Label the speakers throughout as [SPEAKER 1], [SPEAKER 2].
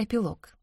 [SPEAKER 1] Эпилог.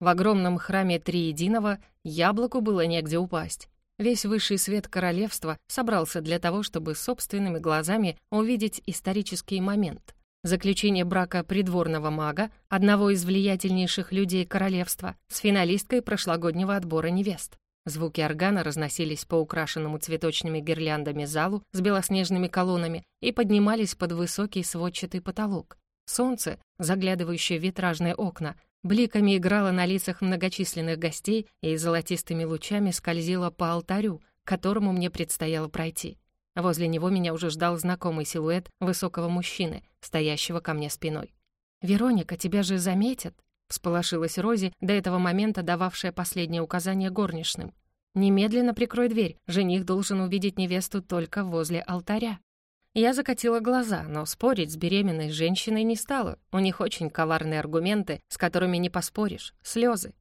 [SPEAKER 1] В огромном храме Триединого яблоку было негде упасть. Весь высший свет королевства собрался для того, чтобы собственными глазами увидеть исторический момент. Заключение брака придворного мага, одного из влиятельнейших людей королевства, с финалисткой прошлогоднего отбора невест. Звуки органа разносились по украшенному цветочными гирляндами залу с белоснежными колоннами и поднимались под высокий сводчатый потолок. Солнце, заглядывающее в витражные окна, бликами играло на лицах многочисленных гостей и золотистыми лучами скользило по алтарю, к которому мне предстояло пройти. Возле него меня уже ждал знакомый силуэт высокого мужчины, стоящего ко мне спиной. «Вероника, тебя же заметят?» — всполошилась Рози, до этого момента дававшая последнее указание горничным. «Немедленно прикрой дверь, жених должен увидеть невесту только возле алтаря». Я закатила глаза, но спорить с беременной женщиной не стала. У них очень коварные аргументы, с которыми не поспоришь. Слезы.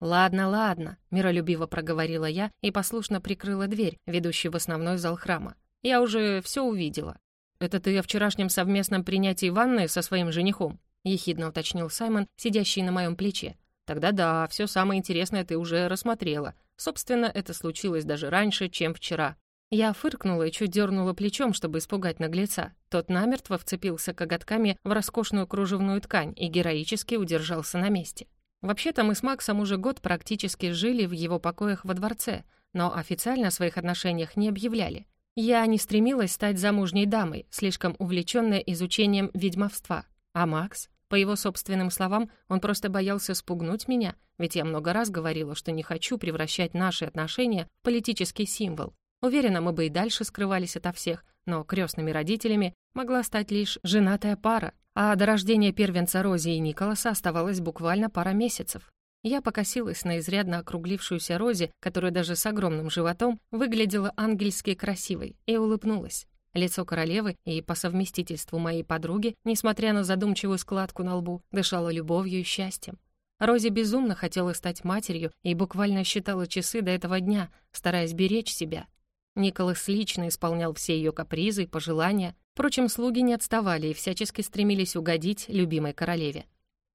[SPEAKER 1] «Ладно, ладно», — миролюбиво проговорила я и послушно прикрыла дверь, ведущую в основной зал храма. «Я уже все увидела». «Это ты о вчерашнем совместном принятии ванны со своим женихом?» — ехидно уточнил Саймон, сидящий на моем плече. «Тогда да, все самое интересное ты уже рассмотрела. Собственно, это случилось даже раньше, чем вчера. Я фыркнула и чуть дернула плечом, чтобы испугать наглеца. Тот намертво вцепился коготками в роскошную кружевную ткань и героически удержался на месте. Вообще-то мы с Максом уже год практически жили в его покоях во дворце, но официально о своих отношениях не объявляли. Я не стремилась стать замужней дамой, слишком увлечённая изучением ведьмовства. А Макс? По его собственным словам, он просто боялся спугнуть меня, ведь я много раз говорила, что не хочу превращать наши отношения в политический символ. Уверена, мы бы и дальше скрывались ото всех, но крестными родителями могла стать лишь женатая пара, а до рождения первенца Рози и Николаса оставалось буквально пара месяцев. Я покосилась на изрядно округлившуюся Рози, которая даже с огромным животом выглядела ангельски красивой, и улыбнулась. Лицо королевы и по совместительству моей подруги, несмотря на задумчивую складку на лбу, дышало любовью и счастьем. Рози безумно хотела стать матерью и буквально считала часы до этого дня, стараясь беречь себя. Николас лично исполнял все ее капризы и пожелания. Впрочем, слуги не отставали и всячески стремились угодить любимой королеве.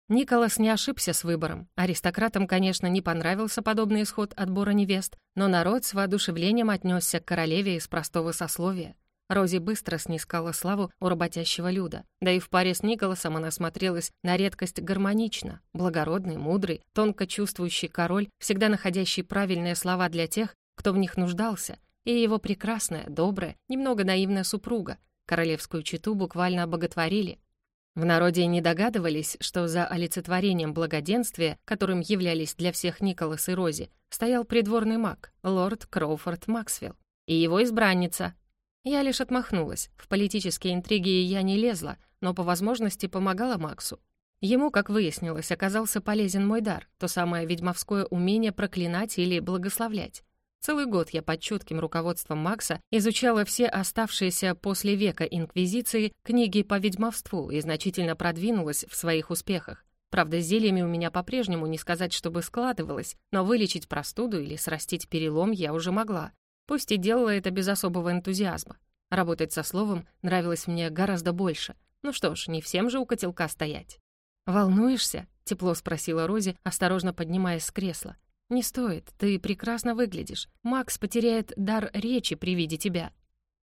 [SPEAKER 1] Николас не ошибся с выбором. Аристократам, конечно, не понравился подобный исход отбора невест, но народ с воодушевлением отнесся к королеве из простого сословия. Рози быстро снискала славу у работящего люда. Да и в паре с Николасом она смотрелась на редкость гармонично. Благородный, мудрый, тонко чувствующий король, всегда находящий правильные слова для тех, кто в них нуждался, и его прекрасная, добрая, немного наивная супруга. Королевскую читу буквально обоготворили. В народе не догадывались, что за олицетворением благоденствия, которым являлись для всех Николас и Рози, стоял придворный маг, лорд Кроуфорд Максвелл, и его избранница. Я лишь отмахнулась. В политические интриги я не лезла, но по возможности помогала Максу. Ему, как выяснилось, оказался полезен мой дар, то самое ведьмовское умение проклинать или благословлять. Целый год я под чутким руководством Макса изучала все оставшиеся после века Инквизиции книги по ведьмовству и значительно продвинулась в своих успехах. Правда, с зельями у меня по-прежнему не сказать, чтобы складывалось, но вылечить простуду или срастить перелом я уже могла. Пусть и делала это без особого энтузиазма. Работать со словом нравилось мне гораздо больше. Ну что ж, не всем же у котелка стоять. «Волнуешься?» — тепло спросила Рози, осторожно поднимаясь с кресла. «Не стоит, ты прекрасно выглядишь. Макс потеряет дар речи при виде тебя».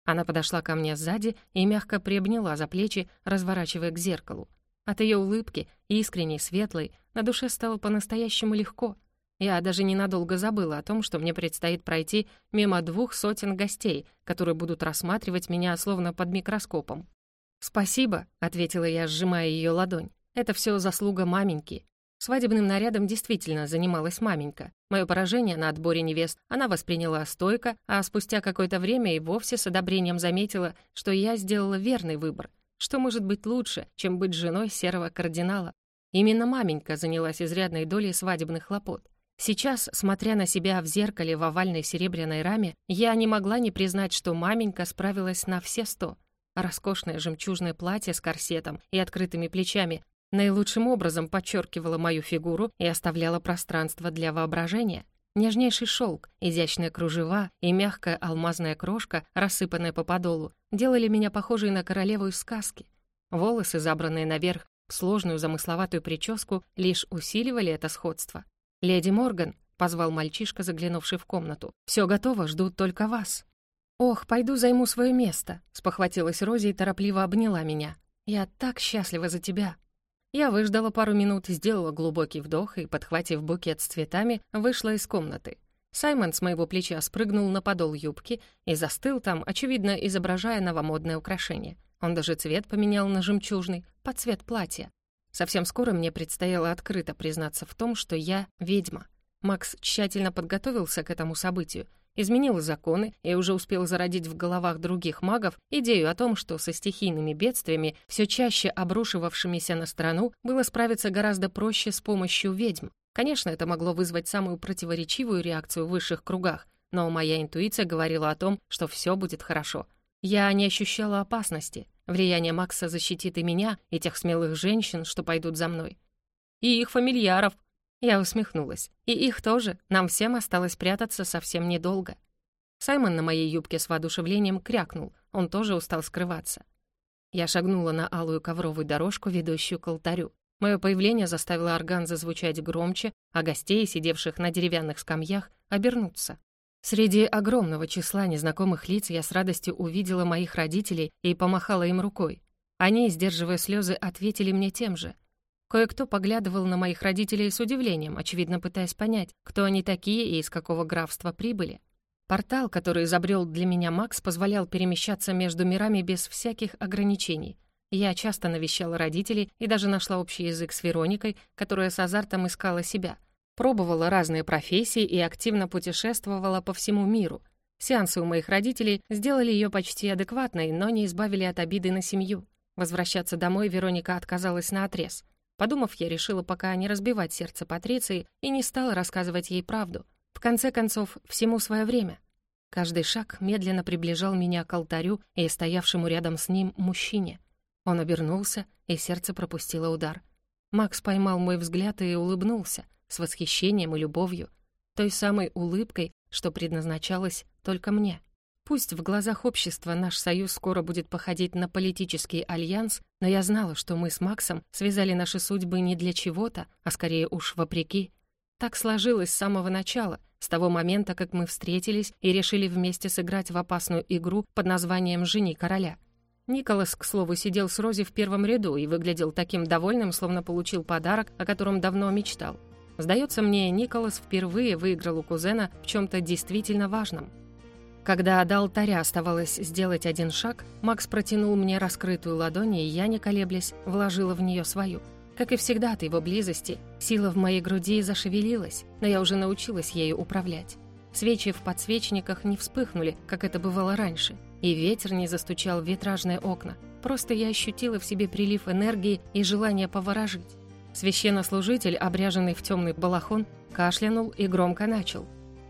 [SPEAKER 1] Она подошла ко мне сзади и мягко приобняла за плечи, разворачивая к зеркалу. От ее улыбки, искренней, светлой, на душе стало по-настоящему легко. Я даже ненадолго забыла о том, что мне предстоит пройти мимо двух сотен гостей, которые будут рассматривать меня словно под микроскопом. «Спасибо», — ответила я, сжимая ее ладонь. «Это все заслуга маменьки. Свадебным нарядом действительно занималась маменька. Мое поражение на отборе невест она восприняла стойко, а спустя какое-то время и вовсе с одобрением заметила, что я сделала верный выбор. Что может быть лучше, чем быть женой серого кардинала? Именно маменька занялась изрядной долей свадебных хлопот. Сейчас, смотря на себя в зеркале в овальной серебряной раме, я не могла не признать, что маменька справилась на все сто. Роскошное жемчужное платье с корсетом и открытыми плечами наилучшим образом подчеркивала мою фигуру и оставляла пространство для воображения. Нежнейший шелк, изящные кружева и мягкая алмазная крошка, рассыпанная по подолу, делали меня похожей на королеву из сказки. Волосы, забранные наверх сложную замысловатую прическу лишь усиливали это сходство. «Леди Морган», — позвал мальчишка, заглянувший в комнату, «все готово, ждут только вас». «Ох, пойду займу свое место», — спохватилась Рози и торопливо обняла меня. «Я так счастлива за тебя». Я выждала пару минут, сделала глубокий вдох и, подхватив букет с цветами, вышла из комнаты. Саймон с моего плеча спрыгнул на подол юбки и застыл там, очевидно, изображая новомодное украшение. Он даже цвет поменял на жемчужный, под цвет платья. Совсем скоро мне предстояло открыто признаться в том, что я ведьма. Макс тщательно подготовился к этому событию, изменил законы и уже успел зародить в головах других магов идею о том, что со стихийными бедствиями, все чаще обрушивавшимися на страну, было справиться гораздо проще с помощью ведьм. Конечно, это могло вызвать самую противоречивую реакцию в высших кругах, но моя интуиция говорила о том, что все будет хорошо. Я не ощущала опасности. Влияние Макса защитит и меня, и тех смелых женщин, что пойдут за мной. И их фамильяров. Я усмехнулась. И их тоже. Нам всем осталось прятаться совсем недолго. Саймон на моей юбке с воодушевлением крякнул. Он тоже устал скрываться. Я шагнула на алую ковровую дорожку, ведущую к алтарю. Мое появление заставило орган зазвучать громче, а гостей, сидевших на деревянных скамьях, обернуться. Среди огромного числа незнакомых лиц я с радостью увидела моих родителей и помахала им рукой. Они, сдерживая слезы, ответили мне тем же. Кое-кто поглядывал на моих родителей с удивлением, очевидно пытаясь понять, кто они такие и из какого графства прибыли. Портал, который изобрел для меня Макс, позволял перемещаться между мирами без всяких ограничений, я часто навещала родителей и даже нашла общий язык с Вероникой, которая с азартом искала себя. Пробовала разные профессии и активно путешествовала по всему миру. Сеансы у моих родителей сделали ее почти адекватной, но не избавили от обиды на семью. Возвращаться домой Вероника отказалась на отрез. Подумав, я решила пока не разбивать сердце Патриции и не стала рассказывать ей правду. В конце концов, всему свое время. Каждый шаг медленно приближал меня к алтарю и стоявшему рядом с ним мужчине. Он обернулся, и сердце пропустило удар. Макс поймал мой взгляд и улыбнулся, с восхищением и любовью, той самой улыбкой, что предназначалась только мне. Пусть в глазах общества наш союз скоро будет походить на политический альянс, но я знала, что мы с Максом связали наши судьбы не для чего-то, а скорее уж вопреки. Так сложилось с самого начала, с того момента, как мы встретились и решили вместе сыграть в опасную игру под названием «Жени короля». Николас, к слову, сидел с Рози в первом ряду и выглядел таким довольным, словно получил подарок, о котором давно мечтал. Сдается мне, Николас впервые выиграл у кузена в чем-то действительно важном. Когда до алтаря оставалось сделать один шаг, Макс протянул мне раскрытую ладонь, и я, не колеблясь, вложила в нее свою. Как и всегда от его близости, сила в моей груди зашевелилась, но я уже научилась ею управлять. Свечи в подсвечниках не вспыхнули, как это бывало раньше — и ветер не застучал в витражные окна. Просто я ощутила в себе прилив энергии и желание поворожить. Священнослужитель, обряженный в темный балахон, кашлянул и громко начал.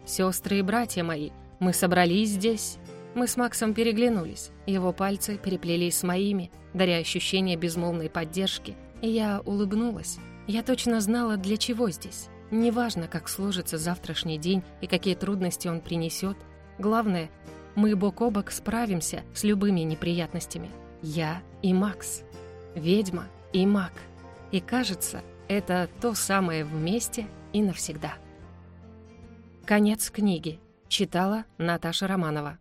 [SPEAKER 1] «Сестры и братья мои, мы собрались здесь». Мы с Максом переглянулись. Его пальцы переплелись с моими, даря ощущение безмолвной поддержки. И я улыбнулась. Я точно знала, для чего здесь. Неважно, как сложится завтрашний день и какие трудности он принесет. Главное, мы бок о бок справимся с любыми неприятностями. Я и Макс. Ведьма и маг. И кажется, это то самое вместе и навсегда. Конец книги. Читала Наташа Романова.